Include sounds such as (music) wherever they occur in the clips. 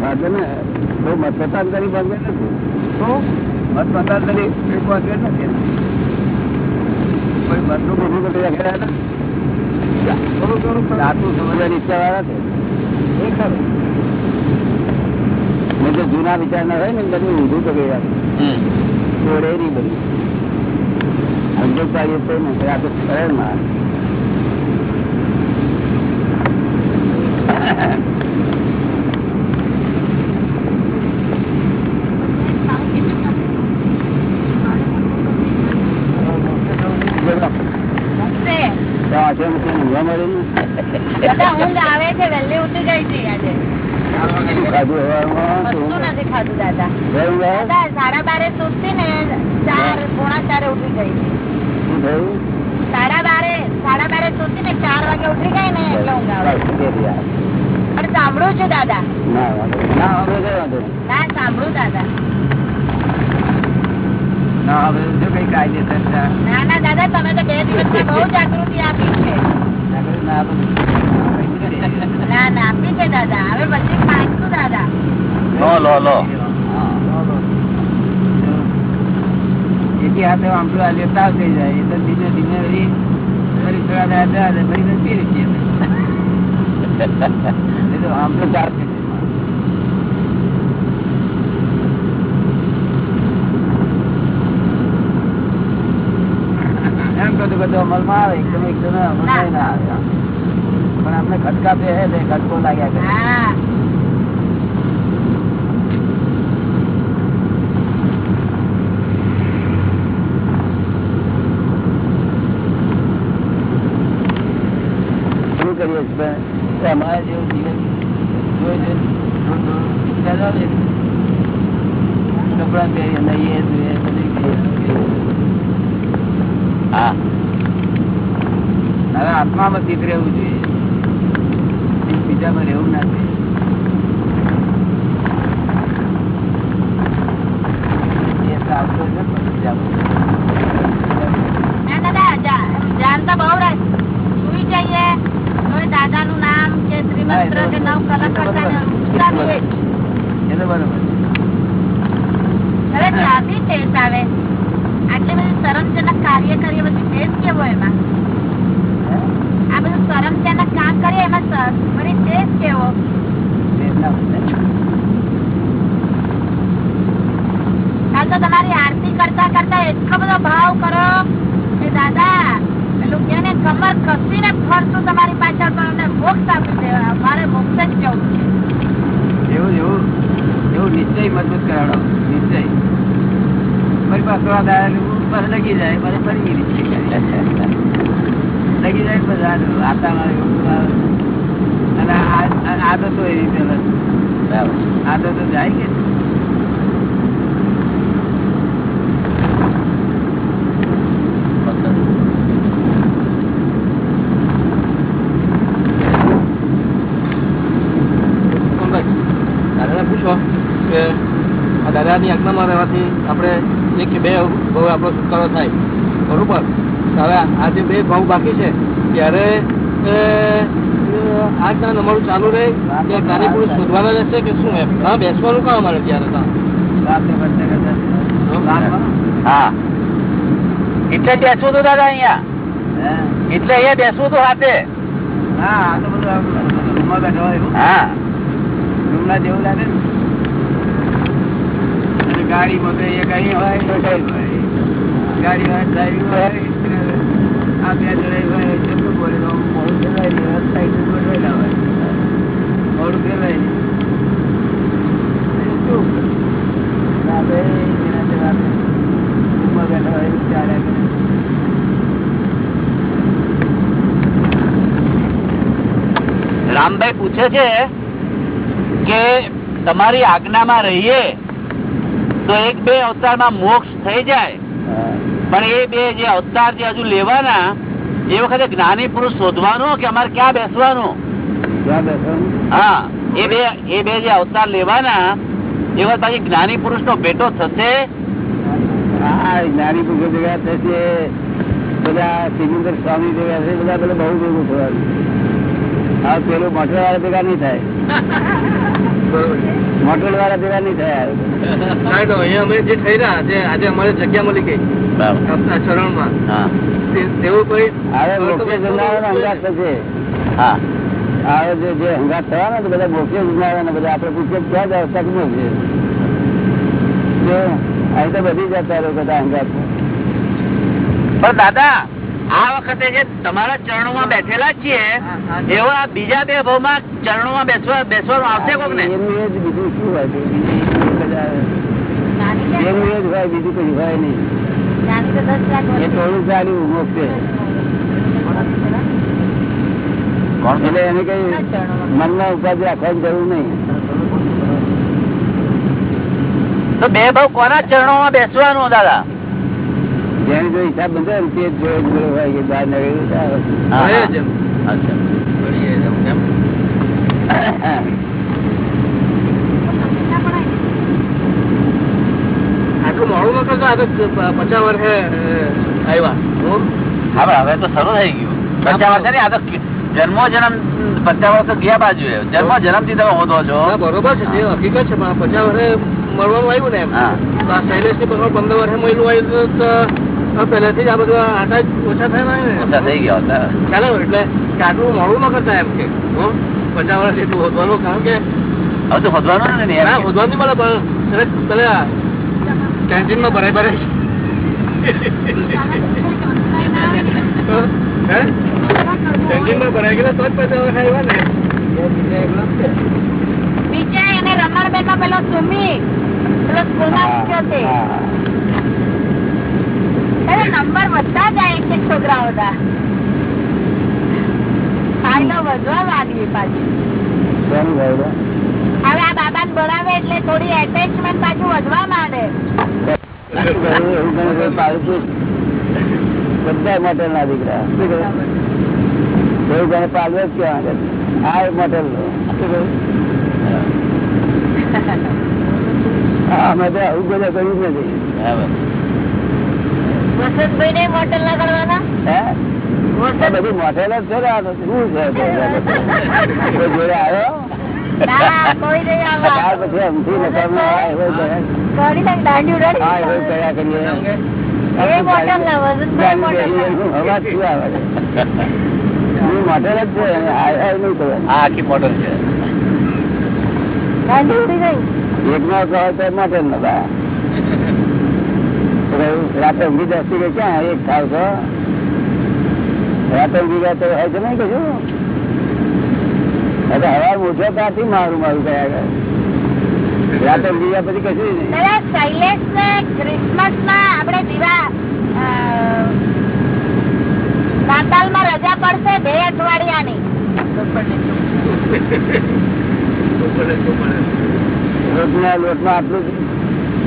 સાધન ને બહુ મતમતાંતરી ભાગે નથી. શું મતમતાંતરી બંધ નથી. કોઈ મતનું બધું બધું રાખેલા હતા. થોડું થોડું ખરું. સમજવાની ઈચ્છા વાળા છે. એ ખરું. નહીં જૂના વિચાર ના હોય ને બધું ઊંધું તો ગયા જોડે નહીં બધું સમજો કાર્ય તો ને આ તો સરળમાં મૂકશે. તો આજે મળે ઊંઘ આવે છે વહેલી ઉઠી ગઈ આજે. સાડા બારે સુતી ને ચાર પોણા ચારે ઉઠી ગઈ. સાડા બારે સાડા બારે સુતી ને ચાર વાગે ઉઠી ગઈ ને એટલે ઊંઘ આવે. બસ, તે જ યાર. પણ સાંભળું છું દાદા. ના સાંભળું દાદા. ના હવે જો કઈ કાયદેસર ના ના દાદા તમે તો બે દિવસ બહુ જાગૃતિ આપી છે. એથી હાથે આમ આ લેતા થઈ જાય. એ તો ધીમે ધીમે ફરી થોડા ફરી (laughs) ચાલશે. એમ બધું બધું અમલમાં આવે એકદમ એકદમ અમલમાં ના આવે પણ આપણે ખટકા બે હે તે ખટકો લાગ્યા કરે હા શું કરીએ છીએ પણ એ અમારા જેવું જીવન જોઈએ છે ચલાવે કપડા પહેરીએ નહીએ ધોઈએ બધું કરીએ. હા હવે આત્મામાં સ્થિત રહેવું જોઈએ. બીજામાં રહેવું ના જોઈએ એ તો આવતો છે પણ બીજામાં. ના દાદા જા- ધ્યાન તો બહુ રહે સુઈ જઈએ તો દાદા નું નામ કે શ્રીમંત્ર કે નવ કલક કરતા ને ઉઠાવીએ જ. એ તો બરોબર હવે ક્યાંથી ટેસ્ટ આવે આટલી બધી શરમજનક કાર્ય કરીએ પછી ટેસ્ટ કેવો એમાં હે? આ બધું શરમજનક કામ કરીએ એમાં સ- વળી ટેસ્ટ કેવો એ ના બને. કાલ તો તમારી આરતી કરતા કરતા એટલો ભાવ કરો. કે દાદા પેલું કે કમર કસીને ફરતું તમારી પાછળ પણ અમને મોક્ષ આપી દેવા અમારે મોક્ષ જ જવું છે. એવું એવું એવું નિશ્ચય મજબૂત કરાવડો. નિશ્ચય. મારી પાસે થોડા લગી જાય મને ફરી લગી જાય પછી આ આતામાં. અને આ- આ- આદતો એવી પેલા બરાબર. આદતો જાય કે દાદાને પૂછો કે આ દાદાની રહેવાથી આપણે એક કે બે ભાવ આપણો છુટકારો થાય. બરોબર? હવે આ જે બે ભાવ બાકી છે ત્યારે આ જ્ઞાન અમારું ચાલુ રહે કે કાર્યપુરુષ શોધવાના રહેશે કે શું એમ? હા બેસવાનું કામ અમારે ત્યારે તો. રાતમાં? હા. એટલે બેસવું હતું દાદા અહીંયા? એટલે અહીંયા બેસવું હતું સાથે હા આ તો બધું આમ રૂમમાં બેઠા હોય હા. રૂમના જેવું લાગે ને. તો એક અહીં હોય તો કઈ હોય. ગાડી હોય આ બે જોડે હોય જેટલું બોલે? મોડું ફેરવાય નહીં સાઈડ ગોઠવેલા હોય. મોડું ફેરવાય નહીં રામભાઈ પૂછે છે કે તમારી આજ્ઞામાં રહીએ તો એક બે અવતારમાં મોક્ષ થઈ જાય. પણ એ બે જે અવતાર જે હજુ લેવાના એ વખતે જ્ઞાની પુરુષ શોધવાનું કે અમારે ક્યાં બેસવાનું? હા એ બે એ બે જે અવતાર લેવાના એ વખત પછી જ્ઞાની પુરુષ નો ભેટો થશે. હા જ્ઞાની પુરુષો ભેગા થશે બધા સિકંદર સ્વામી ભેગા થશે બધા પેલા બહુ ભેગું થવાનું. હા પેલું મોટર વાળા ભેગા નહીં થાય. (laughs) મોટલ વાળા ભેગા નહીં થયા અહીંયા અમે જે થઈ રહ્યા જે આજે અમારે જગ્યા મળી ગઈ. બરાબર. આપણા ચરણમાં. હા. તે- તેવું કોઈ હવે મોક્ષે જનારાનો અંગાત થશે. હા. હવે જે જે અંગાત થવાના તો બધા મોક્ષે જનારા બધા આપણે પૂછીએ ક્યાં જાવ તકનો છે? જો અહીં તો બધી જતા રહો બધા હંગાત પણ દાદા આ વખતે જે તમારા ચરણોમાં બેઠેલા છીએ એવા બીજા બે ભાવમાં ચરણોમાં બેસવા બેસવાનું આવશે કોક ને એનું એ જ બીજું શું હોય બીજું બધા એનું એ જ હોય બીજું કઈ હોય નહીં. જાણી તો દસ લાખ એ થોડું ચાલ્યું મોક્ષે એટલે એને કઈ મનમાં ઉપાધિ રાખવાની જરૂર નહીં. તો બે ભાવ કોના ચરણોમાં બેસવાનું દાદા? જેને જો હિસાબ બંધે તે જ જોડે હોય કે બહાર નીકળી જાય. હા, હોય હા. જ એમ. અચ્છા મળીએ એમ, એમ. આટલું મોડું ન કરતા આ તો પ- પચાસ વર્ષે અ, આવ્યા હું હા હવે તો શરૂ થઈ ગયું પચાસ વર્ષ નહીં, આ તો જન્મો જન્મ પચાસ વર્ષ ગયા બાજુ જન્મો જન્મથી તમે હોતો છો બરોબર છે હકીકત છે પચાસ વર્ષે મળવાનું આવ્યું ને એમ હા. તો આ શૈલેષની પંદર વર્ષે મળ્યું આવ્યું તો પહેલેથી જ આ બધા આટા ઓછા થયા ને ઓછા થઈ ગયા હતા ચાલો એટલે આટલું મોડું ન કરતા એમ કે પચાસ વર્ષ એટલું હોદવાનું કારણ કે? હવે તો હોદવાનું ને એમ હોદવાનું મળે પણ પેલા કેન્ટીનમાં ભરાય ભરાય. હે? ભરાઈ ગયેલા તો જ પચાસ વર્ષ આવ્યા ને. બીજે એને રમણબેન નો પેલો સુમી પેલો છે. હા. એને નંબર વધતા જાય એક એક છોકરાઓ ફાયદો વધવા માંડી પાછી હવે આ બાબા ભણાવે એટલે થોડી એટેચમેન્ટ પાછું વધવા માંડે. બધા મોટેલ ના દીકરા? એવું પાલવે જ કેવા? આ મોટેલ નો. (laughs) અમે તો આવું બધા કર્યું જ નથી બરાબર. વસંતભાઈ ને મોટલ ના કરવાના હે આ બધું મોટેલ જ છે શું છે? (laughs) જોડે આવ્યો? ના કોઈ નહીં ત્યાર પછી અમથી નકામો આ એવો કર્યા. કરી નાખ દાંડિયું હા એવો રડી કર્યા કરીએ. એ મોટલ છે? આખી એક નો કહો તો મોટેલ નો બા રાતે ઊંઘી દસતી કે ક્યાં? એક થાવ છો? રાતે ઊંઘી ગયા તો હોય છે નહીં કશું હવે હવા ઉઠો ત્યાંથી મારું મારું કયા ગયા રાતે ઊંઘી ગયા પછી કશું નહીં. શૈલેષ ને ક્રિસમસમાં આપણે દીવા અ, નાતાલમાં રજા પડશે બે અઠવાડિયાની. રોટના લોટમાં આટલું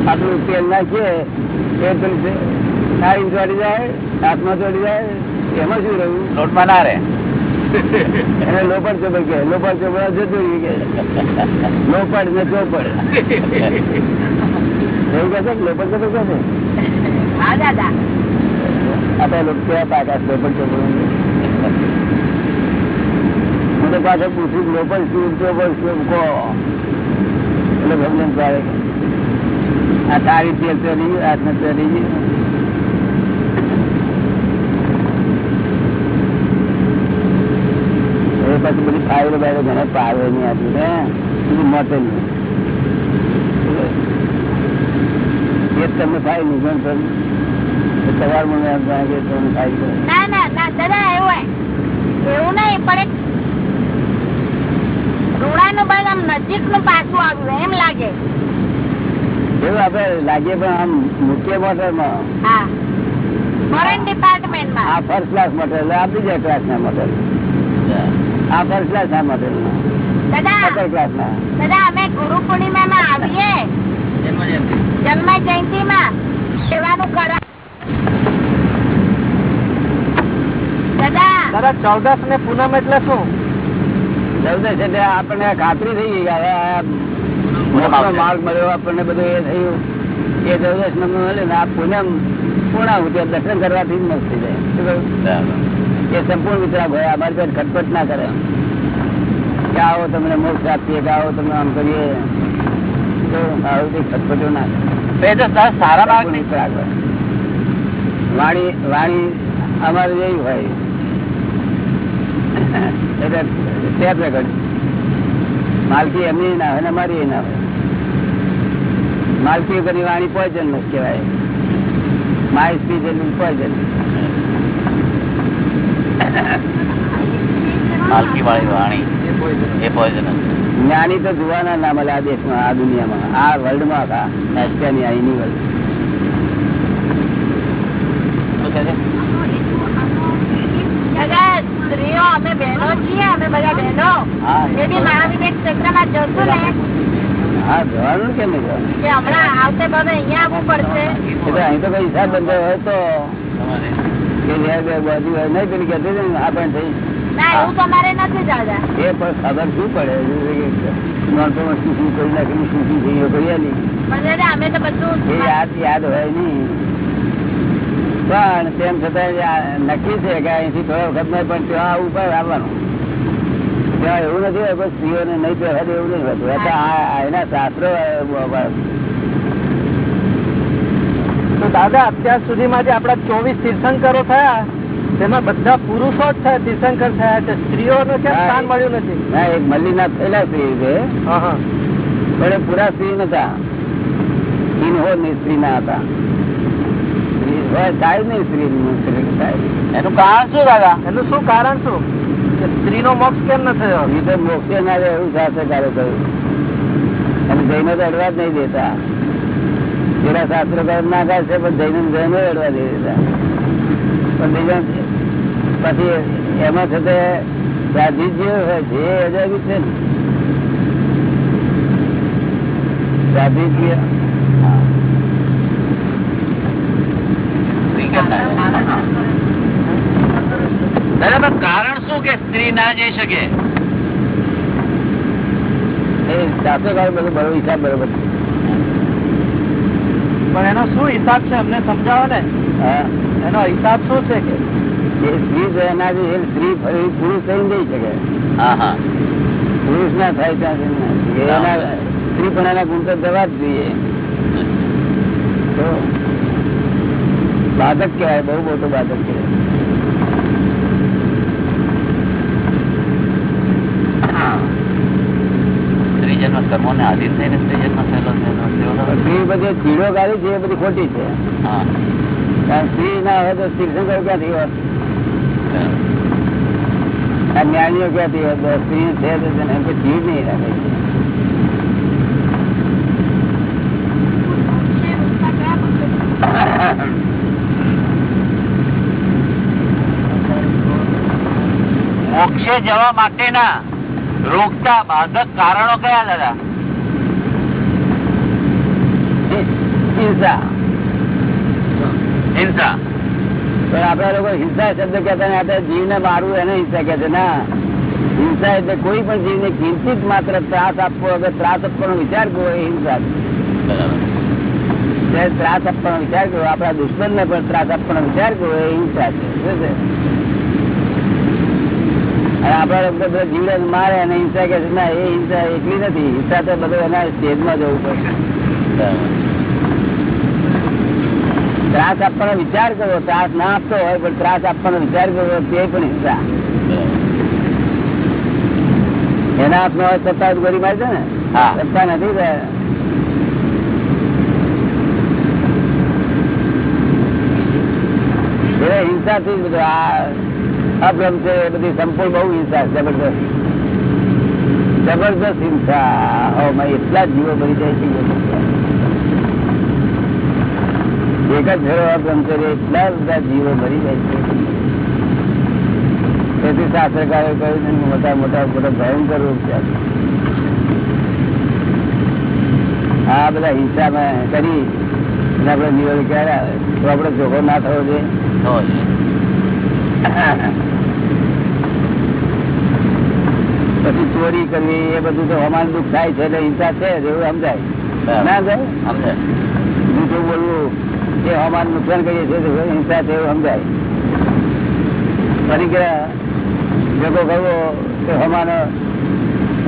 આટલું તેલ નાખીએ એ નાળી ચોડી જાય હાથમાં ચોડી જાય એમાં શું રહ્યું? લોટમાં ના રહે. એને લોપડ ચોપડ કે લોપડ ચોપડ જતું કે. લોપડ ને ચોપડ. એવું કહે છે લોપડ ચોપડ કહે છે? હા લોકો કેવા પાકા લોપડ ચોપડ હું પાછળ પૂછ્યું લોપડ શું ચોપડ શું કહો. એટલે ભગવાન ચાલે આ પછી બધી ફાયરો બાયરો ઘણા પાવે નહીં આપી હે? બધું મતે નહીં. તમને થાય નહીં મને થાય. ના ના એવું એવું નહીં, પણ એક રૂડાનું બળ આમ નજીકનું પાછું આવ્યું એમ લાગે. એવું આપડે લાગીએ પણ આમ મુખ્ય મોટરમાં હા. આ ફર્સ્ટ ક્લાસ મોટર આ બીજા ક્લાસ ના મોટર આ ફર્સ્ટ ક્લાસ ના મોટર ક્લાસ ના. દાદા અમે ગુરુ પૂર્ણિમા માં આવીએ. જન્મ જયંતિ માં સેવાનું કરા દાદા. દાદા ચૌદસ ને પૂનમ એટલે શું? ચૌદશ એટલે આપણને ખાતરી થઈ ગઈ હવે માર્ગ મળ્યો આપણને બધું એ થયું. એ ચૌદશ નંબર મળે ને આ પૂનમ પૂર્ણાહુતિ દર્શન કરવાથી જ મસ્ત જાય. એ સંપૂર્ણ વિતરાગ હોય અમારી પાસે ખટપટ ના કરે. કે આવો તમને મોક્ષ આપીએ કે આવો તમને આમ કરીએ. તો આવું કંઈ ખટપટો ના થાય. તો એ તો સા- સારા માર્ગ પૂરી ખોરાક હોય. વાણી વાણી અમારે જેવી હોય. એટલે ટેપ રેકર્ડ માલકી એમની ના હોય ને અમારી ના હોય. માલકી કરી વાણી પોઈઝન કહેવાય. માય સ્પીચ એટલું પોઈઝન માલકી વાળી વાણી એ પોઈઝન જ્ઞાની તો જોવાના ના મળે આ દેશમાં આ દુનિયામાં. આ વર્લ્ડમાં હતા. એશિયાની આ યુનિવર્સ દાદા સ્ત્રીઓ અમે બહેનો છીએ અમે બધા બહેનો. હા એ બી મહાવિવેક ક્ષેત્રમાં જશું ને હા જવાનું કેમ અહીં તો કોઈ હિસાબ બંધો હોય તો. નહીં પેલી કહેતી ને આ પણ થઈ. એ પણ ખબર શું પડે? શું કરી નાખેલું શું શું થઈ કરી પણ યાદ યાદ હોય નહીં. પણ તેમ છતાં નક્કી છે કે અહીંથી થોડા વખત પણ ત્યાં આવવું પડે આવવાનું. ત્યાં એવું નથી હોય સ્ત્રીઓને નહીં પહેરવા એવું નહીં હોતું એના શાસ્ત્રો તો દાદા અત્યાર સુધીમાં જે આપડા ચોવીસ તીર્થંકરો થયા તેમાં બધા પુરુષો જ થયા તીર્થંકર થયા છે. સ્ત્રીઓને ક્યાં સ્થાન મળ્યું નથી? ના એક મલ્લીના થયેલા સ્ત્રી છે પણ એ પૂરા સ્ત્રી નતા. ઇનહો સ્ત્રી ના હતા એનું કારણ શું દાદા? એનું શું કારણ શું? સ્ત્રીનો મોક્ષ કેમ ન થયો? એ તો મોક્ષે ના રહે એવું શાસ્ત્રકારે કહ્યું અને જૈનો તો અડવા જ નહીં દેતા. પેલા શાસ્ત્રકાર ના છે પણ જૈનો જૈનો અડવા દે દેતા. પણ બીજા પછી એમાં થતે સાધી જે હોય છે એ અજાબી છે ને. સાધી જે પણ કારણ કે સ્ત્રી ના જઈ શકે? પણ એનો શું હિસાબ છે? અમને સમજાવો ને. એનો હિસાબ શું છે કે? સ્ત્રી એના સ્ત્રી ફરી પુરુષ થઈને જઈ શકે. હા હા. પુરુષ ના થાય ત્યાં સ્ત્રી પણ એના ગુણ તો જવા જ જોઈએ. બાધક કહેવાય બહુ મોટો બાધક કહેવાય. સ્ત્રી જવા કર્મો ને આધીન થઈને સ્ત્રી થયેલો છે એનો અર્થ એવો નથી. સ્ત્રી બધી ચીડો કાઢી છે એ બધી ખોટી છે. કારણ સ્ત્રી ના હોય તો તીર્થંકર ક્યાંથી હોય? આ જ્ઞાનીઓ ક્યાંથી હોય? સ્ત્રી છે તો તેને ચીડ નહીં રાખે મોક્ષે જવા માટેના રોકતા બાધક કારણો કયા દાદા? હિંસા. હિંસા. પણ આપડા લોકો હિંસા શબ્દ કહેતા ને, આપણે મારવું એને હિંસા કહે છે ના. હિંસા એટલે કોઈ પણ જીવને કિંચિત માત્ર ત્રાસ આપવો અગર ત્રાસ આપવાનો વિચાર કરવો એ હિંસા ત્રાસ આપવાનો વિચાર કરવો આપણા દુશ્મન ને પણ ત્રાસ આપવાનો વિચાર કરવો એ હિંસા છે. શું છે? આપડા લોકો તો મારે અને હિંસા કે ના એ હિંસા એટલી નથી. હિંસા તો બધું એના સ્ટેજમાં જવું પડશે. ત્રાસ આપવાનો વિચાર કરવો ત્રાસ ના આપતો હોય પણ ત્રાસ આપવાનો વિચાર કરવો તે પણ હિંસા એના હાથમાં હોય સત્તા ગોળી મારે છે ને. હા. સત્તા નથી હિંસાથી બધું આ અભ્રમ છે, એ બધી સંપૂર્ણ બહુ હિંસા જબરદસ્ત જબરદસ્ત હિંસા. એટલા જીવો ભરી જાય છે એક જ ફેરો છે, એટલા બધા જીવો ભરી જાય છે. તેથી શાસ્ત્રકારે કહ્યું છે મોટા મોટા મોટા ભયંકર રૂપ છે. આ બધા હિંસામાં કરી આપડે નિવેડ ક્યારે આવે? તો આપણે જોખો ના થવો જોઈએ. પછી ચોરી કરવી એ બધું તો હમાન દુઃખ થાય છે એટલે હિંસા છે એવું સમજાય. ના જાય સમજાય. બોલવું એ હમાન નુકસાન કરીએ છીએ હિંસા છે એવું સમજાય. ફરી ગયા ભેગો કરવો કે હમાનો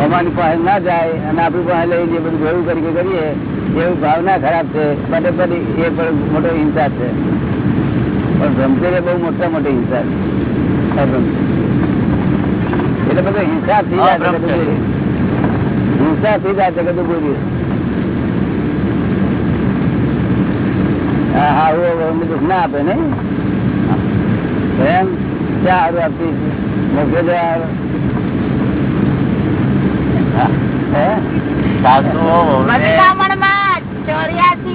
અમારી પાસે ના જાય અને આપણી પાસે લઈ જે બધું ભેગું કરી કરીએ એવું ભાવના ખરાબ છે માટે એ પણ મોટો હિંસા છે. પણ બ્રહ્મચર્ય બહુ મોટા મોટી હિંસા. એટલે બધું હિંસા થી હા, હિંસા થી જ આ જગત ઉભું હા હા અમને દુઃખ ના આપે ને. એમ સારું આપતી મોકલે હે સાસુ ચોર્યાસી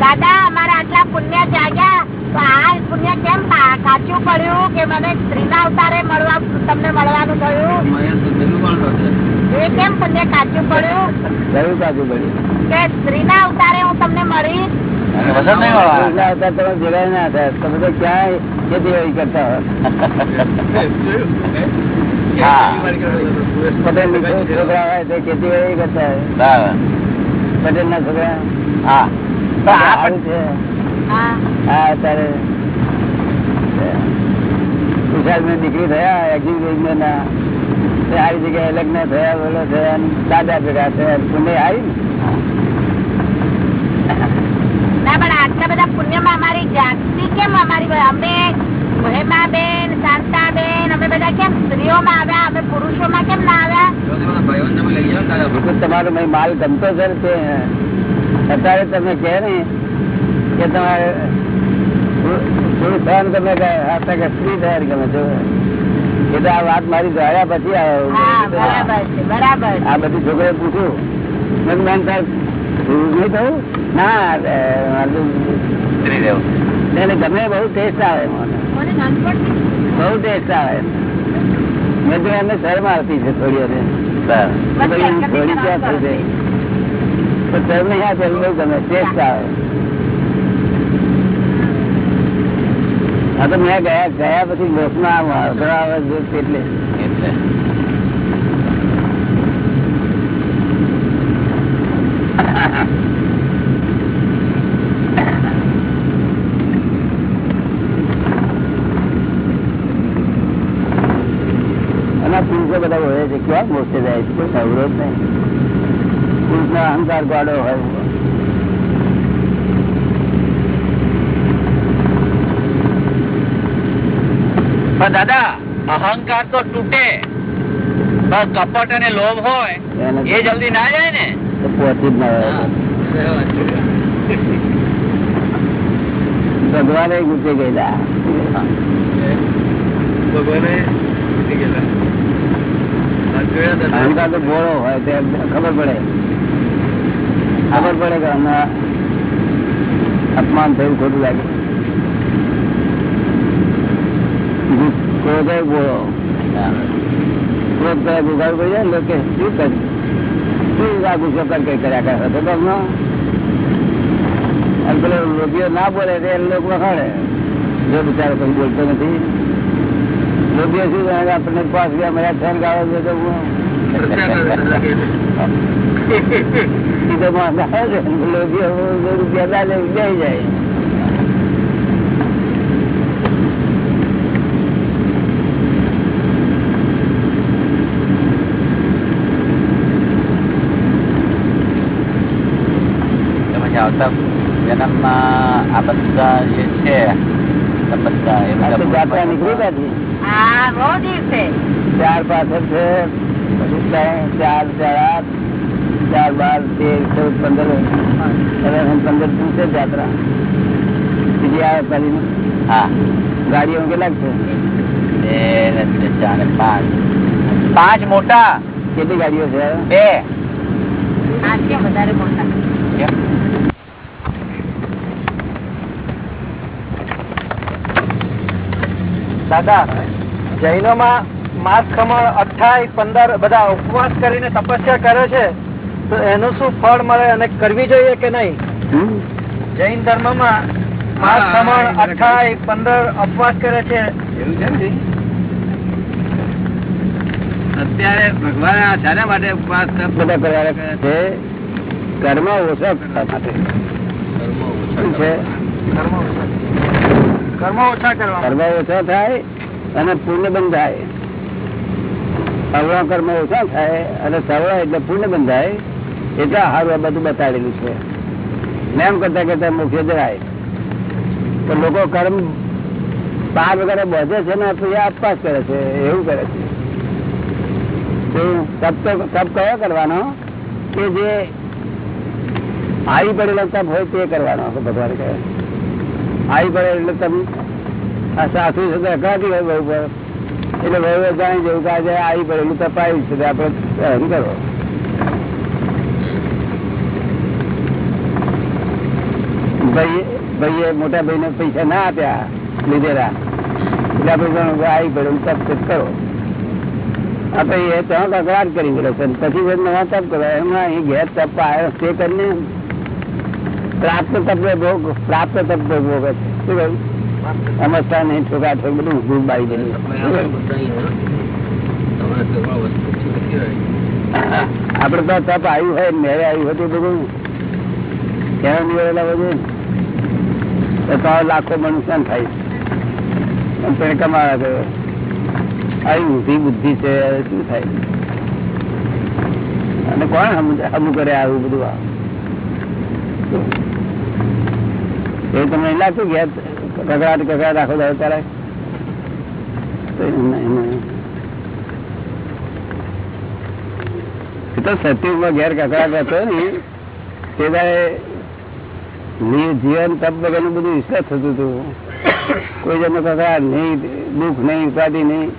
દાદા અમારા આટલા પુણ્ય જાગ્યા આ પુણ્ય કેમ કાચું પડ્યું કે મને સ્ત્રીના અવતારે મળવા તમને મળવાનું થયું? એ કેમ પુણ્ય કાચું પડ્યું? કયું બાજુ પડ્યું. કે સ્ત્રીના અવતારે હું તમને મળી જોડાય ના હતા તમે તો ક્યાંય ખેતીવાડી કરતા હોય. પટેલ છોકરા હોય તો ખેતીવાડી કરતા હોય. પટેલ ના છોકરા. હા. તો આ સારું પણ છે. હા. અત્યારે દીકરી થયા એક્ઝિબિશન સારી જગ્યાએ લગ્ન થયા બોલો થયા દાદા ભેગા થયા પુણે આવી ના? પણ આટલા બધા પુણ્યમાં અમારી જાતિ કેમ અમારી અમે હેમાબેન શાંતાબેન અમે બધા કેમ સ્ત્રીઓમાં આવ્યા? અમે પુરુષોમાં કેમ ના આવ્યા? તમારો માલ ગમતો છે અત્યારે તમે કહે ને કે તમારે પુરુષ થવાનું તમે કહે, હા, તો કે સ્ત્રી થવાની ગમે છે એટલે આ વાત મારી દ્વારા પછી હા આવ્યો બરાબર છે બરાબર છે. આ બધી છોકરીએ પૂછ્યું મેં કીધું, બેન નહીં થયું? ના અરે, મારું સ્ત્રી રહેવું. એને ગમે બહુ ટેસ્ટ આવે બહુ ટેસ્ટ આવે મેં તો એમને શરમ આવતી છે થોડી વાર થોડી ક્યાં થઈ. જાય પણ શરમ નહીં આવે બહુ ગમે ટેસ્ટ આવે. હા તો મેં ગયા ગયા પછી લોકમાં વાંધો આવે છે એટલે. પુરુષો બધા હોય છે. ક્યાં મોક્ષે જાય છે? અવરોધ નહીં. પુરુષનો અહંકાર ગાડો હોય. પણ દાદા અહંકાર તો તૂટે. બસ કપટ અને લોભ હોય એ જલ્દી ના જાય ને? પહોંચી જ ના ભગવાને ગુચે ગયેલા. અહંકાર તો ભોળો હોય તે ખબર પડે. ખબર પડે કે અમને અપમાન થયું ખોટું લાગે ક્રોધ હોય ભોળો ક્રોધ કરે ગુગાડ પડી જાય લોકો શું કરે? શું આ ગુસ્સો કર કઈ કર્યા કરે? તો તમને અને પેલો લોભીઓ ના બોલે તો એ લોકો વખાડે જો બિચારો કોઈ બોલતો નથી. રોગીઓ શું આપણને પાંચ ગયા મળ્યા ત્રણ ગાળો છે તો હું? છે રૂપિયા ના લે જાય. આવતા જન્મમાં આ બધા જે છે બધા એ બધા જાત્રા નીકળી ત્યાંથી હા બહુ દિવસે. ચાર પાછળ છે ચાર ચાર આઠ ચાર બાર તેર ચૌદ પંદર પંદર પૂછે જાત્રા. બીજી આવે પાછી હા. ગાડીઓ કેટલાક છે? ચાર પાંચ. પાંચ મોટા? કેટલી ગાડીઓ છે? બે. આજે વધારે મોટા. કેમ? જૈનો માં માસ ખમણ અઠાઈ પંદર બધા ઉપવાસ કરીને તપસ્યા કરે છે. તો એનું શું ફળ મળે અને કરવી જોઈએ કે નહીં? જૈન ધર્મમાં માસ ખમણ અઠાઈ પંદર ઉપવાસ કરે છે. અત્યારે ભગવાન શાના માટે ઉપવાસ બધા કરવા છે? કર્મ ઓછા કરવા માટે. છે? કર્મ ઓછા કર્મ ઓછા થાય અને પુણ્ય બંધાય અવળા કર્મ ઓછા થાય અને સવળા એટલે પુણ્ય બંધાય એટલે હારું આ બધું બતાડેલું છે. એમ કરતા કરતા મુખ્ય જવાય તો લોકો કર્મ પાર વગેરે બધે છે ને તો એ આસપાસ કરે છે એવું કરે છે. તપ તો તપ કયો કરવાનો? કે જે આવી પડેલો તપ હોય તે કરવાનો ભગવાન કહે. આવી પડે એટલે તમે આ સાસુ સાથે અકળાતી હોય બહુ પર એટલે બહુ જાણી જેવું કે આજે આવી પડેલું તપાયું છે તે આપણે સહન કરો. ભાઈ ભાઈએ મોટા ભાઈને પૈસા ના આપ્યા લીધેલા. એટલે આપણે કે આવી પડે તપ તપ કરો. આપણે એ ત્યાં અકળાટ કરી પડે છે. પછી નવા તપ કરો એમાં અહીં ઘેર તપ આવ્યો. તે કરીને પ્રાપ્ત તત્વ ભોગ પ્રાપ્ત તત્વ ભોગ છે શું સમજતા નહીં ઠોકા ઠોક બધું ભૂલ બાળી દેલું. આપડે તો તપ આવ્યું હોય મેરે આવ્યું હતું બધું. કેવા નીકળેલા બધું? તો લાખો મનુષ્ય થાય. પણ તેને કમાવા ગયો. આવી ઊંધી બુદ્ધિ છે શું થાય? અને કોણ હમુ કરે આવું બધું આ એ તમને લાગતું કે કકડાટ કકડાટ આખો દાડો તારે તો નહીં, નહીં. એ તો સત્યુગમાં ઘેર કકડાટ હતો ને તે દાડે જીવન તપ વગરનું બધું વિશ્વાસ થતું હતું. કોઈ જણનો કકડાટ નહીં દુઃખ નહીં ઉપાધિ નહીં.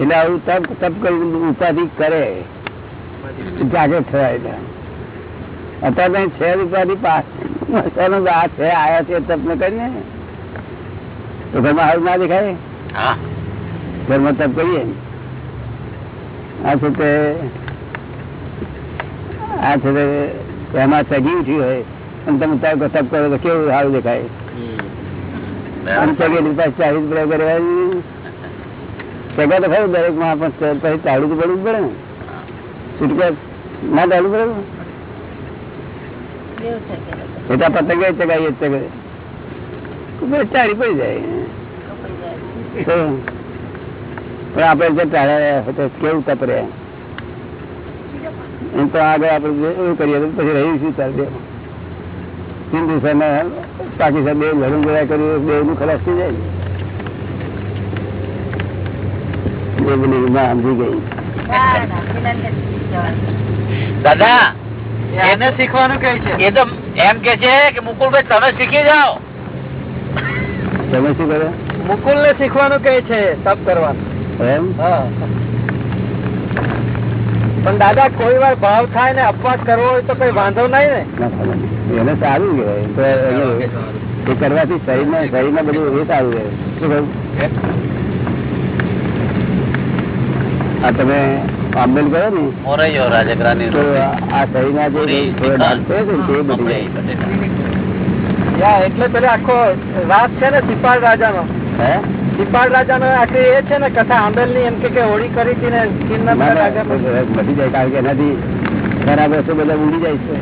એટલે આવું તપ તપ કરી કરે. જાગૃત થયા એટલે અત્યારે છે ઉપાધિ પાસ આ છે આયા છે તપ ને કરીને તો ઘરમાં હારું ના દેખાય? ઘરમાં તપ કરીએ? આ છે તે આ છે તે એમાં સગી ઉઠી હોય અને તમે તપ તપ કરો તો કેવું સારું દેખાય? અને સગી પાસે ચાલીસ પ્રયોગ કરવા સગા તો ખરું દરેકમાં પણ પછી ચાલુ તો પડવું જ પડે ને. છૂટકા ના ચાલુ પડે? એ તો પતંગ ચગાવીએ ચગાવીએ ચગે ચાલી પડી જાય. પણ આપણે જે ટાળ્યા તો કેવું તપરે એમ તો આગળ આપણે એવું કરીએ પછી રહ્યું શું બે? હિન્દુસ્તાન પાકિસ્તાન બે લડું ગયા કર્યું બે નું ખલાસ થઈ જાય. સમજી ગઈ. દાદા એને શીખવાનું કઈ છે. એ તો એમ કે છે કે મુકુલભાઈ તમે શીખી જાઓ. તમે શું કરો? મુકુલ ને શીખવાનું કે છે તપ કરવાનું. એમ? પણ દાદા કોઈ વાર ભાવ થાય ને અપવાસ કરવો હોય તો કઈ વાંધો નહીં ને. ના. એને સારું કહેવાય. એ કરવાથી શરીરમાં શરીરમાં બધું એ સારું રહે. શું કહ્યું? આ તમે આંબેલ કરો ને? મોરૈયો રાજગરાની તો આ શરીરના જે છે તે બધી એટલે પેલા આખો રાત છે ને સિપાળ રાજાનો. હે? સિપાળ રાજાનો આખી એ છે ને કથા આંબેલની એમ કે કે હોળી કરી હતી ને કિન્નર રાજા જાય કારણ કે એનાથી ખરાબ રસો બધા ઉડી જાય છે.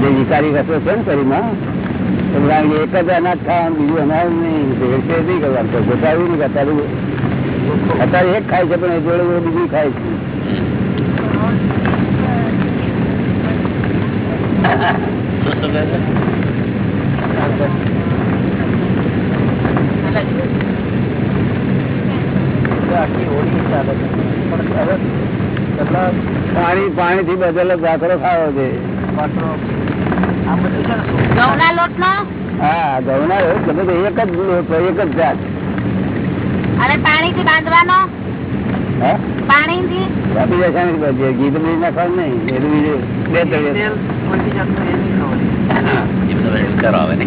જે વિકારી રસો છે ને શરીરમાં તો કારણ કે એક જ અનાજ ખાવાનું બીજું અનાજ નહીં ભેળસેળ નહીં કરવાનું તો નહીં કરતા. અત્યારે એક ખાય છે પણ એ જોડે જોડે બીજું ખાય છે. પણ પાણી થી બદલ ભાખરો ખાવો છે હા ઘઉં ના એક જ એક જ જાત. અને પાણીથી બાંધવાનો? હે? પાણીથી? આપી જાય શાની બાજુ? ઘી તો બીજ નાખવાનું નહીં એ બીજું બે તળિયે. એ બધા વિકારો આવે ને.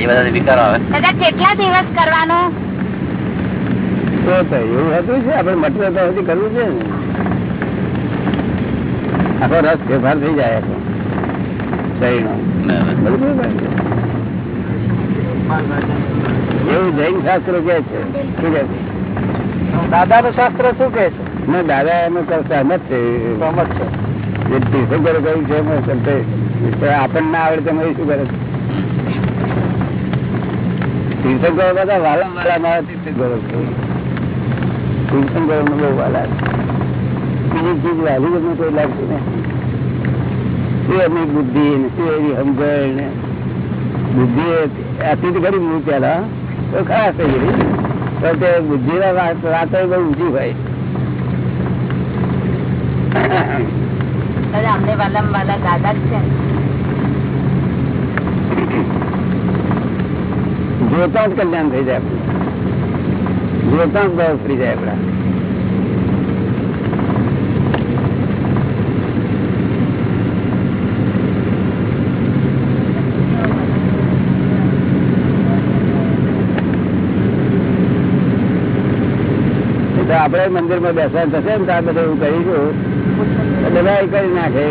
એ બધા વિકારો આવે દાદા કેટલા દિવસ કરવાનો? તો એવું હતું છે આપણે મટીરિયલ તો કરવું છે ને. આખો રસ ફેરફાર થઈ જાય શરીરનો. બરાબર. એવું જૈન શાસ્ત્રો કે છે. શું કે દાદા નું શાસ્ત્ર શું કે છે? ના દાદા એનું સહમત છે. સહમત છે. જે કહ્યું છે એમાં સંતે- આપણને ના આવડે તો શું કરે તીર્થંકરો બધા વાલા વાલા મારા તીર્થંકરો તીર્થંકરો નું બહુ વાલા બીજી ચીજ વાલી બધું કોઈ લાગતું નથી. શું એમની બુદ્ધિ ને શું એવી સમજણ ને? બુદ્ધિ હતી તો ખરી પેલા તો ખરાબ થઈ ગઈ પણ તે બુદ્ધિ વાતો બહુ ઊંચી હોય. અમને વાલા વાલા દાદા જ છે. જોતા જ કલ્યાણ થઈ જાય આપણું. જોતા જ બહુ ફરી જાય આપડા તો આપડે મંદિરમાં બેસવાનું થશે ને ત્યાં બધું એવું કરીશું બધા કરી નાખે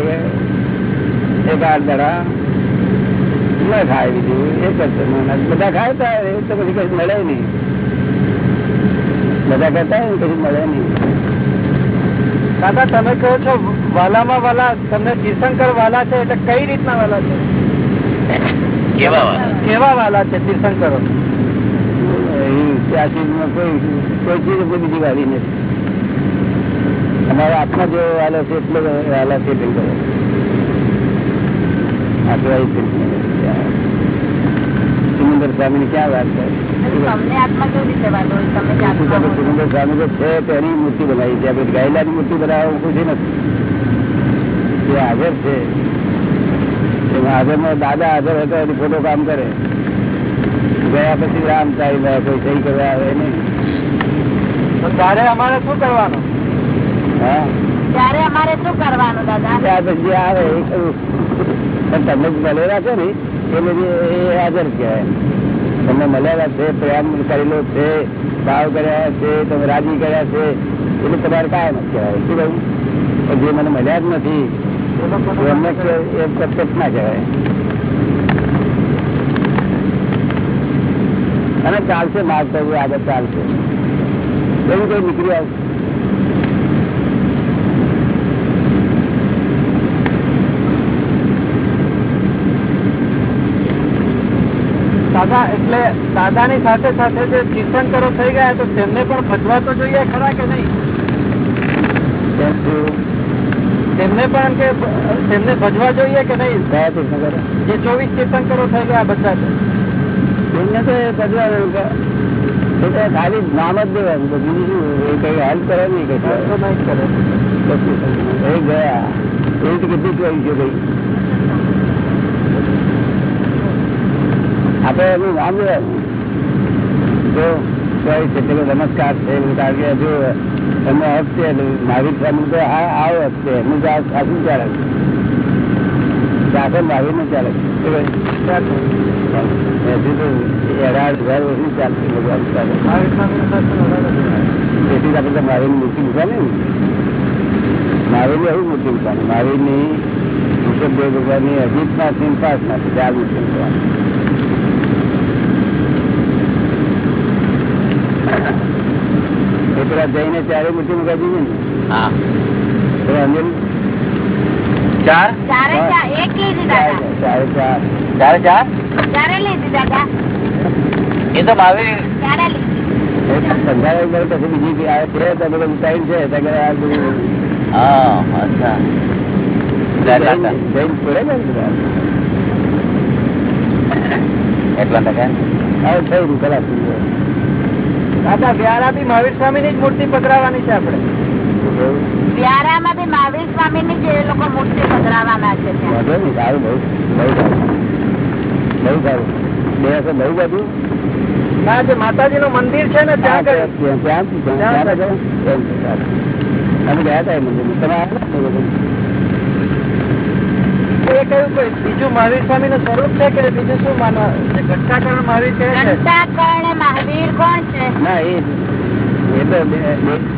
એક આઠ દડા. ન ખાય બીજું એ કરશે. બધા ખાય તો એ તો પછી કઈ મળે નહીં. બધા કરતા હોય ને મળે નહીં. દાદા તમે કહો છો વાલામાં વાલા તમને તીર્થંકર વાલા છે એટલે કઈ રીતના વાલા છે? કેવા? કેવા વાલા છે તીર્થંકરો? એ ત્યાં કોઈ કોઈ ચીજ કોઈ બીજી વાલી નથી. અમારા હાથમાં જેવો વાલો છે એટલો વાલા છે કરો સ્વામી ની ક્યાં વાત કરે. સુરેન્દ્ર સ્વામી જે છે તેની મૂર્તિ બનાવી છે. આપણે ગાયલાની મૂર્તિ બનાવવા ખુશી નથી. એ હાજર છે એમાં હાજરમાં દાદા હાજર હતો એની ફોટો કામ કરે. ગયા પછી રામ ચાલી રહ્યા કોઈ સહી કરવા આવે નહીં. ત્યારે અમારે શું કરવાનું? હા? ત્યારે અમારે શું કરવાનું દાદા? ત્યાર પછી આવે એ ખરું પણ તમને જ મળેલા છે ને? એટલે એ હાજર કહેવાય તમને મળેલા છે પ્રેમ કરેલો છે ભાવ કર્યા છે તમે રાજી કર્યા છે એટલે તમારે કાય નથી કહેવાય. શું કહ્યું? જે મને મળ્યા જ નથી એમને કે- એ પ્રત્યક્ષ ના કહેવાય. અને ચાલશે માર્ગ કરવું આગળ ચાલશે એવું કઈ નીકળી આવશે દાદા એટલે દાદાની સાથે સાથે જે તીર્થંકરો થઈ ગયા તો તેમને પણ ભજવા તો જોઈએ ખરા કે નહીં કેમ થયું? તેમને પણ કે તેમને ભજવા જોઈએ કે નહીં કયા તીર્થંકરો? જે ચોવીસ તીર્થંકરો થઈ ગયા બધા છે એમને તો એ બધું ખાલી નામ જ દેવાનું બધું બીજું કઈ હેલ્પ કરે નહીં કઈ કરે. એ ગયા. એવી તો કેટલી કહ્યું છે ભાઈ. આપણે એનું નામ લેવાનું. જો છે પેલો નમસ્કાર છે કારણ કે જો એમનો હક છે મારી મહાવીર તો આ આવો હક છે એમનું તો આ સાચું ચાલે છે શાસન ને ચાલે. અઢાર હજાર ચાલતી. તેથી આપણે મૂર્તિ મૂકવાની ને. મહાવીરની એવું મૂર્તિ મૂકવાની મહાવીરની ઋષભદેવ ભગવાનની અજીતના સિંપાસના ચાર મૂર્તિ મૂકવાની એ પેલા જઈને ચારે મૂર્તિ મૂકાઈ દીધી ને. હા. ચાર? ચારે એ તો પછી બીજી છે હા અચ્છા. એટલા ટકા થઈ રહ્યું કલાક દાદા વ્યારા થી મહાવીર સ્વામી ની જ મૂર્તિ પકડાવાની છે આપણે. એવું? વ્યારામાં બી મહાવીર સ્વામી ની જે લોકો મૂર્તિ પધરાવાના છે ત્યાં. વાંધો નહીં સારું બહુ બહુ સારું. બહુ સારું. બે હશે બહુ બધું ના જે માતાજી નું મંદિર છે ને ત્યાં ત્યાં ત્યાં ત્યાં ત્યાં ત્યાં ત્યાં ત્યાં ત્યાં સારું. અમે ગયા હતા એ મંદિરમાં. તમે આવ્યા બીજું મહાવીર સ્વામી નું સ્વરૂપ છે કે બીજું શું માનવા? ઘટાકરણ મહાવીર છે? ઘટાકરણ મહાવીર કોણ છે? ના એ એ તો બે- બે- એ તો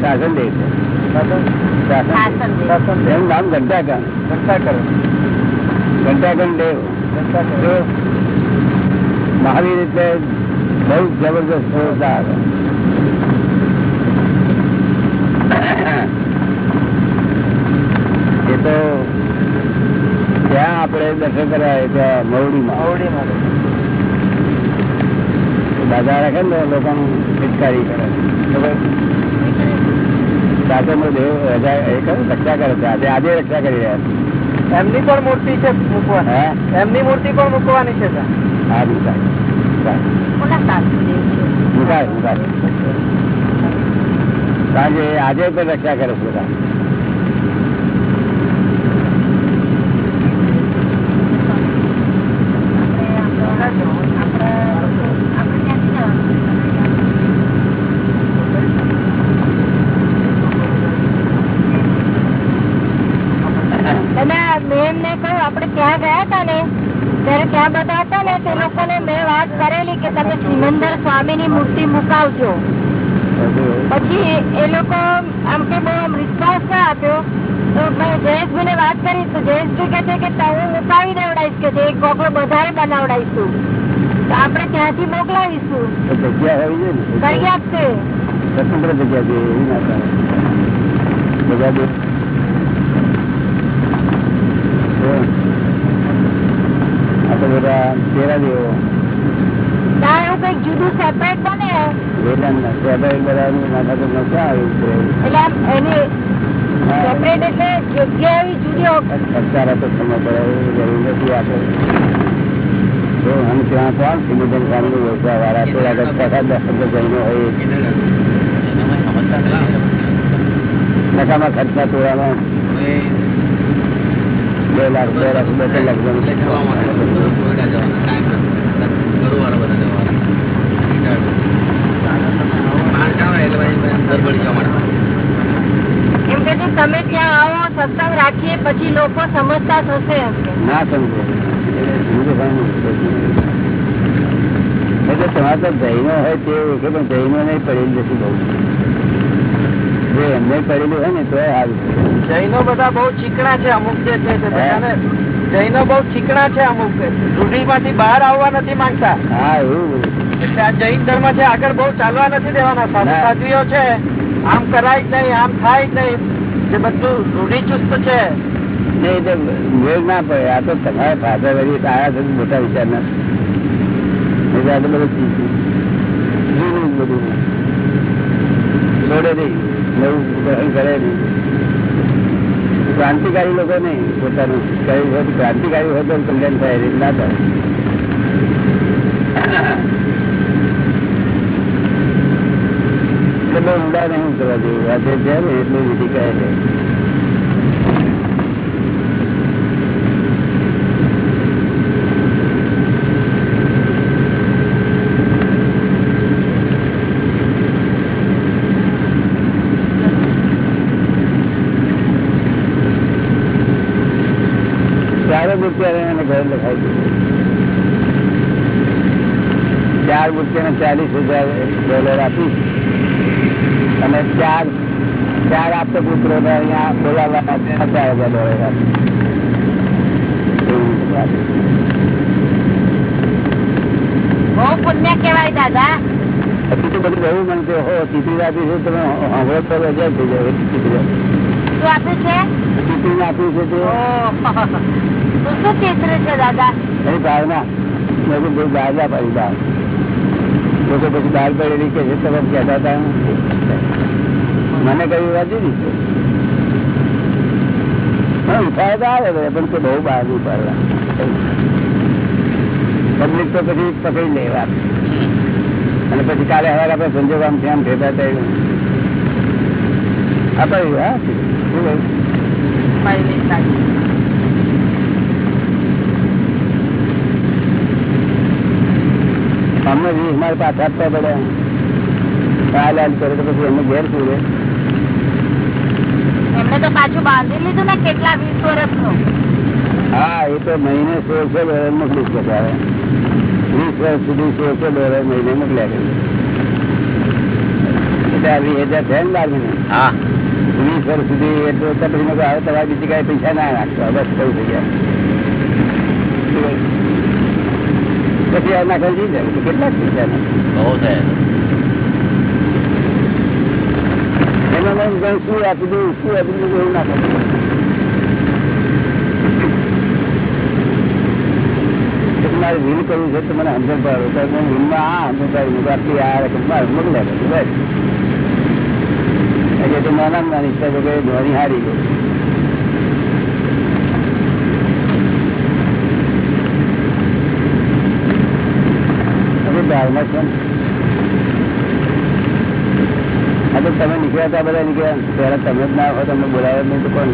શાસન દેવ. એનું નામ દેવ મહાવીર એટલે બહુ જબરદસ્ત. એ તો ત્યાં આપણે દર્શન કરાય ત્યાં મવડીમાં મવડીમાં. દાદા રાખે ને લોકોનું પિચકારી કરે. ખબર? દેવ રજા એ કરે રક્ષા કરે છે. આજે આજે રક્ષા કરી રહ્યા છે. એમની પણ મૂર્તિ છે મૂકવાની. હા? એમની મૂર્તિ પણ મૂકવાની છે હા મુકાય. મુકાય. કોના મુકાય મુકાય. કારણ કે આજે પણ રક્ષા કરે છે બધા દાદા મેં એમને કહ્યું આપણે ત્યાં ગયા હતા ને? ત્યારે ત્યાં બધા હતા ને તે લોકોને મેં વાત કરેલી કે તમે સિમંદર સ્વામી ની મૂર્તિ મુકાવજો. પછી એ લોકો આમ કે બહુ આમ રિસ્પોન્સ ના આપ્યો. તો મેં જયેશભાઈ ને વાત કરી તો જયેશભાઈ કે છે કે હું મુકાવી દેવડાવીશ કે એક કોકડો વધારે બનાવડાવીશું તો. આપણે ત્યાંથી મોકલાવીશું. જગ્યા સ્વતંત્ર જગ્યા છે? એવી ના ચાલે બધા દે આ તો બધા તેરા જેવો જુદું સેપરેટ બને? વેલાના સ્વાભાવિક માથા તો છે આમ એની સેપરેટ એટલે જગ્યા એવી જુદી અત્યારે તો સમય પડે જરૂર નથી આપણે તો અને ત્યાં કોણ? સિમોજન સ્વામીનું વ્યવસાય વાળા થોડા ગચ્છા દસ પંદર જણનો હોય. નકામા ખર્ચા તોડામાં બે લાખ બે લાખ બે ત્રણ લાખ તમે ત્યાં આવો સત્સંગ રાખીએ પછી લોકો સમજતા થશે. ના સમજે. તમારે તો જૈનો હોય તે પણ જૈનો નહીં પડી નથી બહુ. જો એમને કરેલું હોય ને તો સારું જૈનો બધા બહુ ચીકણા છે અમુક જે છે જૈનો બહુ ચીકણા છે અમુક રૂઢી માંથી બહાર આવવા નથી માંગતા. હા એવું એટલે આ જૈન ધર્મ છે આગળ બહુ ચાલવા નથી દેવાના. સાધુ સાધુઓ છે આમ કરાય જ નહીં આમ થાય જ નહીં. જે બધું રૂઢિચુસ્ત છે. નહીં ના પડે. આ તો તમારા ફાધર વળી આયા મોટા વિચાર ના. એટલે આ તો બધું જૂનું બધું. છોડે નહીં. નવું ગ્રહણ કરે નહીં ક્રાંતિકારી લોકો નહીં, પોતાનું કયું હોય ક્રાંતિકારી હોય તો કલ્યાણ થાય ના થાય. ઊંડા નહીં કરવા જેવું આજે છે એટલું વિધિ કહે છે ચારે રૂપિયા એને ઘર લખાઈ દીધું રૂપિયા ચાલીસ હજાર ડોલર આપીશ. અને ચાર ચાર આપતો પુત્રો અહીંયા બોલાવવા ચાર હજાર ડોલર આપી એવું આપ્યું. બહુ પુણ્ય કેવાય દાદા. હજી તો બધું બહુ મને કે હો ચીટી આપી છે તમે હમણાં તો રજા થઈ જાય ચીટી આપ્યું છે? ચીટી આપ્યું છે તે. શું ચિત્ર છે દાદા? ભાવના મેં બહુ બહાર પાડી લોકો પછી બહાર પડેલી કે તમે કહેતા હતા. મને કહ્યું વાંચી દીધું નહીં પબ્લિક તો પછી પકડી લે વાત. અને પછી કાલે આપણે સંજોગ આમ ત્યાં ભેગા હા? વીસ માર પાછા આપવા પડે હાલ હાલ કરે તો પછી અમે ઘેર શું એમને તો પાછું બાંધી લીધું ને કેટલા વીસ વર્ષનું. હા એ તો મહિને સોળસો ડોલર મોકલી જ બતાવે વીસ વર્ષ સુધી સોળસો ડોલર મહિને મોકલ્યા કરે એટલે આ વીસ હજાર થયા ને બાર મહિને? હા. વીસ વર્ષ સુધી એટલું તમારે બીજી કઈ પૈસા ના નાખતો બસ થયું થઈ ગયા પછી આ નાખવા જઈ કેટલાક બહુ એમાં શું આપી દઉં શું આપી દઉં એવું ના કરે તમારે વીલ કરવું છે તો મને સમજણ પાડો. તો મેં વીલમાં આ સમજણ પાડી આટલી આ રકમમાં મોકલ્યા બસ. એટલે તો નાના નાની ઈચ્છા કે ધોની હારી ગઈ છે. ને. તો તમે નીકળ્યા હતા બધા નીકળ્યા પહેલા તમે જ ના હો તમને બોલાવે નહીં તો કોણ?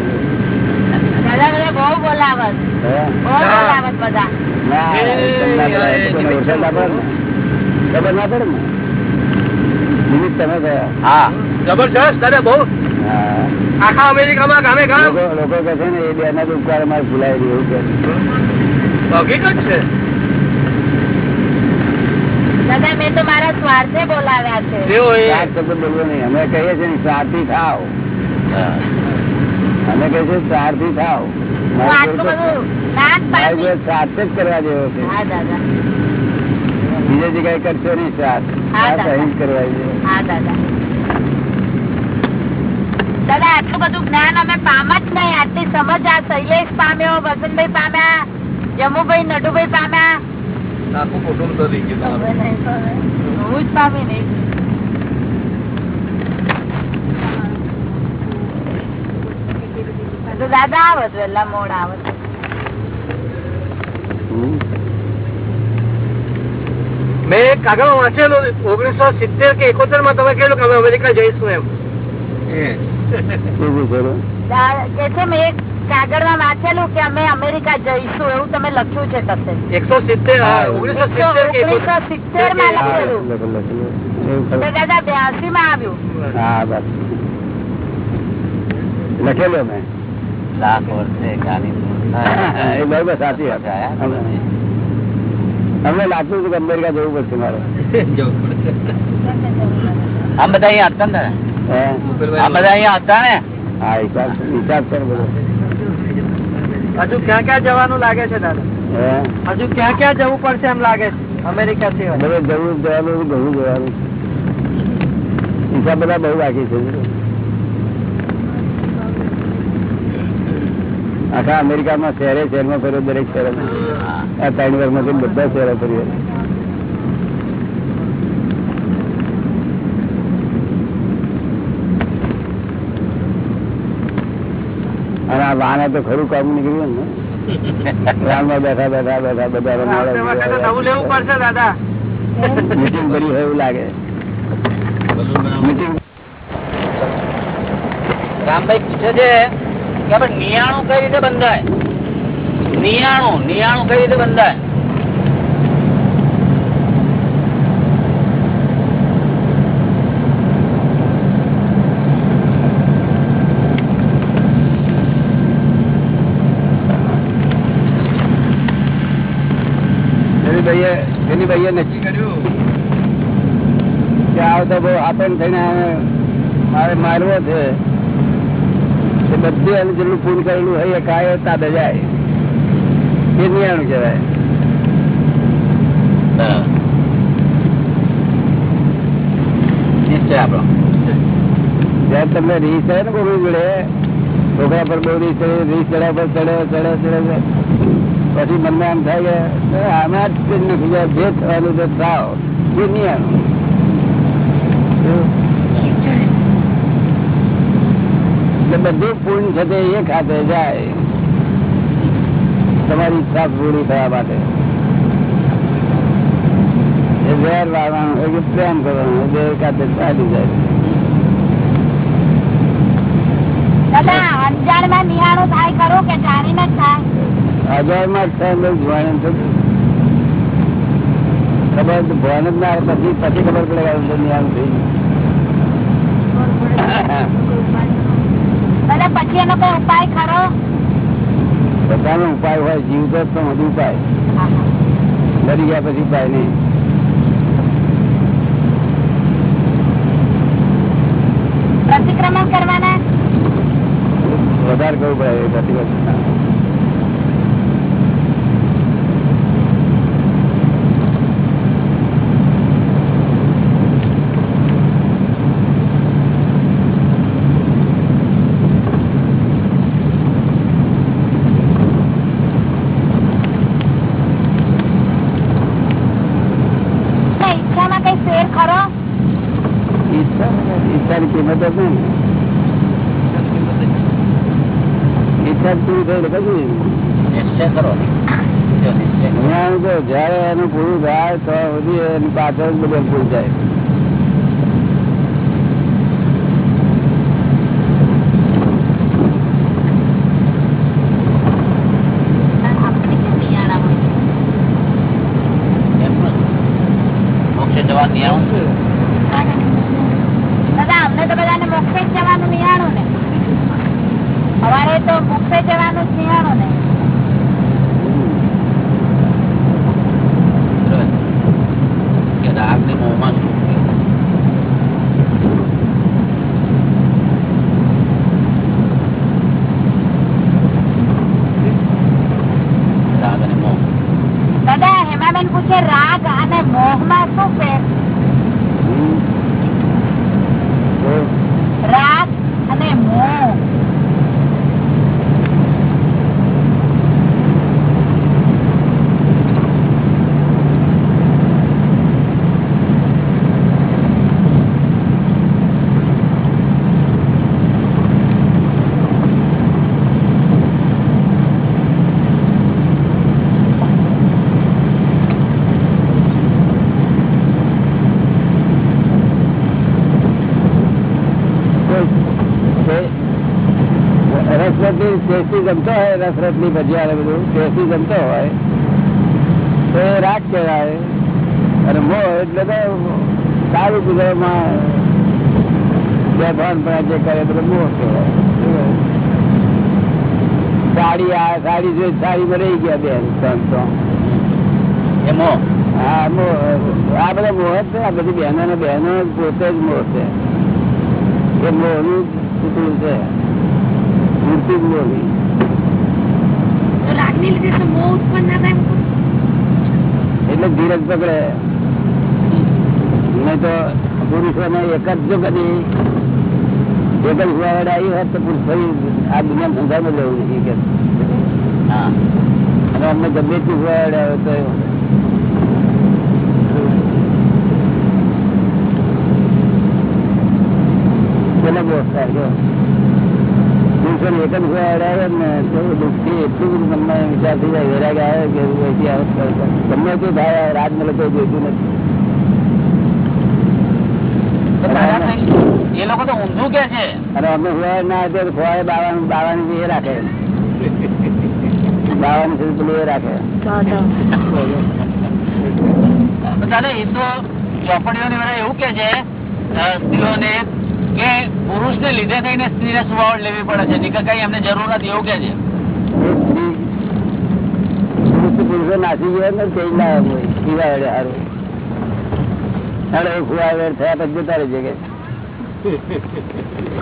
લોકો લોકો કહે છે ને એ બે ના ઉપકારમાં ભૂલાય એવું કે હકીકત છે. દાદા તો મારા સ્વાર્થે બોલાવ્યા છે. જેવો એ સાત શબ્દ બોલવો નહીં. અમે કહીએ છીએ ને થાવ અમે કહીએ છીએ સારથી થાવ હું આટલું બધું નાશ મારી પામી જોડે સાથ જ કરવા જેવો છે. હા બીજે જગ્યાએ કરશો નહીં હા, દાદા. અહીં જ કરવા જેવો દાદા. દાદા આટલું બધું જ્ઞાન અમે પામ જ નહીં. આટલી સમજ આ શૈલેષ પામ્યો વસંતભાઈ પામ્યા જમુભાઈ નડુભાઈ પામ્યા. આખું કુટુંબ તો થઈ ગયું હું જ પામી નહીં દાદા આવત વેલા મોડ આવત હમ. મેં એક કાગળ વાંચેલું ઓગણીસો સિત્તેર કે એકોતેરમાં તમે કહેલું કે અમે અમેરિકા જઈશું એમ? કે છે મેં કાગળમાં વાંચેલું કે અમે અમેરિકા જઈશું એવું તમે લખ્યું છે તમે એકસો સિત્તેર ઓગણીસો સિત્તેર ઓગણીસો સિત્તેરમાં લખેલું બ્યાસી માં આવ્યું હા બસ લખેલો મેં લાખ વર્ષે એ બરોબર સાચી વાત અમને- અમને લાગતું હતું કે અમેરિકા જવું પડશે મારે આમ બધા અહીંયા હતા ને હે? આમ બધા અહીંયા હતા ને હા હિસાબ હિસાબ છે બધો હજુ ક્યાં ક્યાં જવાનું લાગે છે દાદા? હજુ ક્યાં ક્યાં જવું પડશે એમ લાગે છે અમેરિકા સિવાય? બધે જવું જવાનું ઘણું જવાનું. હિસાબ બધા બહુ બાકી છે. આખા અમેરિકામાં શહેરે શહેરમાં ફર્યો દરેક શહેરમાં. આ ત્રણ વર્ષમાં બધા શહેરો ફર્યો અને આ વાને તો ખરું કામ નીકળ્યું ને. વાનમાં બેઠા બેઠા બેઠા બધા રમાડે પડશે દાદા. મીટિંગ ભરી હોય એવું લાગે. મીટિંગ રામભાઈ પૂછે છે કે આપણે નિયાણું કઈ રીતે બંધાય? નિયાણું નિયાણું કઈ રીતે બંધાય એની ભાઈએ એની ભાઈએ નક્કી કર્યું કે આ બહુ આપણ થઈને મારે મારવો છે. એ બધું એને જેટલું પૂન કરેલું હોય એ કાય તાબે જાય. એ નિયાણું કહેવાય. નિશ્ચય આપણો. જયારે તમને રીસ ચડે ને બોલવું જોડે છોકરા પર બહુ રીસ ચડે રીસ ચડ્યા પર ચડે ચડે ચડે પછી મને એમ થાય કે "અરે આમાં જ નથી જે થવાનું તે થાવ. એ નિયાણું બધું પૂર્ણ તે એ ખાતે જાય. તમારી ઈચ્છા પૂરી થવા માટે. વેર વાળવાનું, એ પ્રેમ કરવાનું બે ખાતે ચાલી જાય. દાદા અંજાણમાં નિહાળો થાય ખરું કે જાણીને થાય? હજારમાં ભણ ખબર ભણ જ ના પછી પછી ખબર પડે દુનિયા થઈ પછી એનો કઈ ઉપાય ખરો? બધાનો ઉપાય હોય જીવતો જ તો વધુ ઉપાય. મરી ગયા પછી ઉપાય નહીં. પ્રતિક્રમણ કરવાના? વધારે કેવું પડે એ પ્રતિબદ્ધ ઈચ્છાની કિંમત જ નહીં ઈચ્છા જ પૂરી થઈ એટલે કશું નહીં. નિશ્ચય કરો જો નિશ્ચય કરો. અહીંયા તો જયારે એનું પૂરું થાય તો સુધી એની પાછળ જ બધું પૂરું જાય આપણે કેમ નિયાળા હોય? એમનું જ. મોક્ષે જવા નિયમ દાદા અમને તો બધાને મોક્ષે જ જવાનું નિયાણું ને અમારે તો મોક્ષે જવાનું જ નિયાણું ને કે રાગ ને મોહમાં શું રાગ અને મોહ દાદા હેમાબેન પૂછે રાગ અને મોહમાં શું ફેર મોહ ટેસ્ટી જમતો હોય ભજીયા ને બધું ટેસ્ટી જમતો હોય તો એ રાગ કહેવાય. અને મોહ એટલે તો સારું બે ભાન પણ જે કરે તો મોહ કહેવાય. સાડી આ સાડી જોઈ સાડીમાં રહી ગયા બેન ત્રણ તો એ હા મોહ આ બધા મોહ છે આ બધી બહેનો ને બહેનો પોતે જ મોહ છે. એ મોહનું નું છે. મૂર્તિ જ મોહ એટલે ધીરજ પકડે. નહીં તો પુરુષોને એક જ જો કદી એક જ હુવાવડ આવી હોત તો પુરુષ આ દુનિયા સંસારમાં લેવું નથી કે હા. અને અમને ગમે તેટલી હુવાવડ આવે તો પેલા બહુ જો પુરુષોને એક જ હુવાવડ ને તો એટલું બધું મનમાં વિચાર થઈ જાય વૈરાગ આવે કે એવું અહીંથી આવત કરે. ગમે થાય રાત મળે કોઈ જોઈતું નથી તો દાદા તો એ લોકો તો ઊંધું કે છે અને અમે હુવાડ ના હતા ખોવાય બાવાનું બાવાની એ રાખે બાવાની સુધી પેલું એ રાખે દાદા એ તો ચોપડીઓની એવું કે છે સ્ત્રીઓને કે પુરુષ ને લીધે થઈને સ્ત્રીને સુવાવડ લેવી પડે છે. નીકળ કઈ એમને જરૂર નથી એવું કે છે. એ સ્ત્રી પુરુષ પુરુષો નાસી ગયા ને તે ના હોય પીવાડે સારું અરે ખુવાવેર થયા પછી જતા રહેજે કે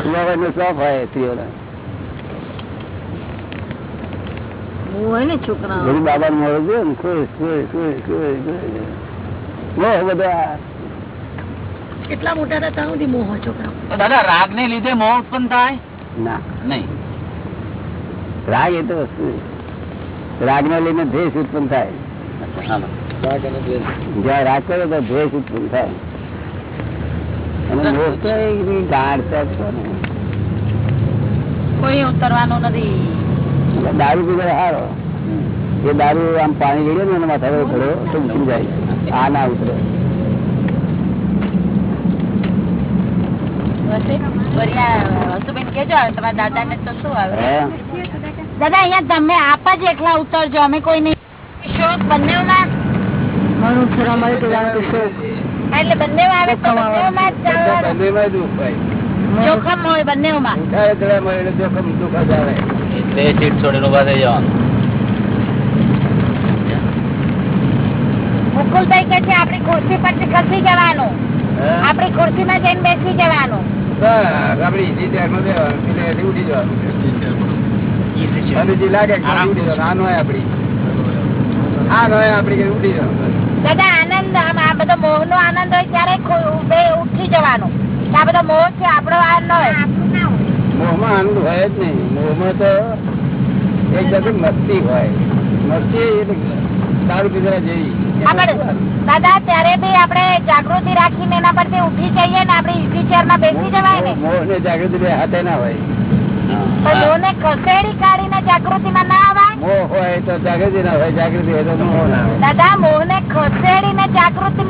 ખુવાવેર નો શોખ હોય સ્ત્રીઓને. બધું બાબા ને મળે છે ને ખુશ ખુશ ખુશ ખુશ ખુશ. બધા કેટલા મોટા હતા? ત્યાં સુધી મોહ છોકરા દાદા રાગ ને લીધે મોહ ઉત્પન્ન થાય? ના. નહીં. રાગ એ તો વસ્તુ રાગ ને લઈને દ્વેષ ઉત્પન્ન થાય. જ્યાં રાગ કરે તો દ્વેષ ઉત્પન્ન થાય. અને મોહ તો ગાઢ છે જ ને. કોઈ ઉતરવાનું નથી. દારૂ પીધો હારો. એ દારૂ આમ પાણી રેડ્યો ને એના માથા પર તો ઉતરી જાય. આ ના ઉતરે હસુબેન કેજો આવે તમારા દાદા ને તો શું આવે? હે? દાદા અહીંયા તમે આપ જ એકલા ઉતરજો અમે કોઈ નહીં. શોક બંને એટલે બંને આવે તો જોખમ હોય બંને માં ઉઠાય ચડે મળે એટલે જોખમ દુઃખ જ આવે. એટલે સીટ છોડીને ઊભા થઈ જવાનું. મુકુલભાઈ કે છે આપણી ખુરશી પરથી ખસી જવાનું. હે? આપણી ખુરશી માં જઈને બેસી જવાનું. ઈજી ધ્યાનમાં બેસવાનું, ઉઠી જવાનું. લાગે. આ નો આ નો ઉઠી જવાનું. દાદા આનંદ આમ આ બધો મોહ નો આનંદ હોય ત્યારે ખુ- ઉઠી જવાનો. આ બધો મોહ છે આપણો આનંદ હોય. મોહમાં આનંદ હોય જ નહીં. મોહમાં તો એક જાતની મસ્તી હોય. મસ્તી એટલે દારૂ પીધા જેવી દાદા ત્યારે બી આપણે જાગૃતિ રાખીને એના પરથી ઉઠી જઈએ ને આપડે ઈઝી ચેરમાં બેસી જવાય ને. મોહ ને જાગૃતિ બે હાથે ના હોય. મોહને ખસેડી કાઢીને જાગૃતિ માં ના આવે મોહ હોય તો જાગૃતિ ના હોય જાગૃતિ હોય તો મોહ ના હોય. દાદા મોહને ખસેડીને જાગૃતિ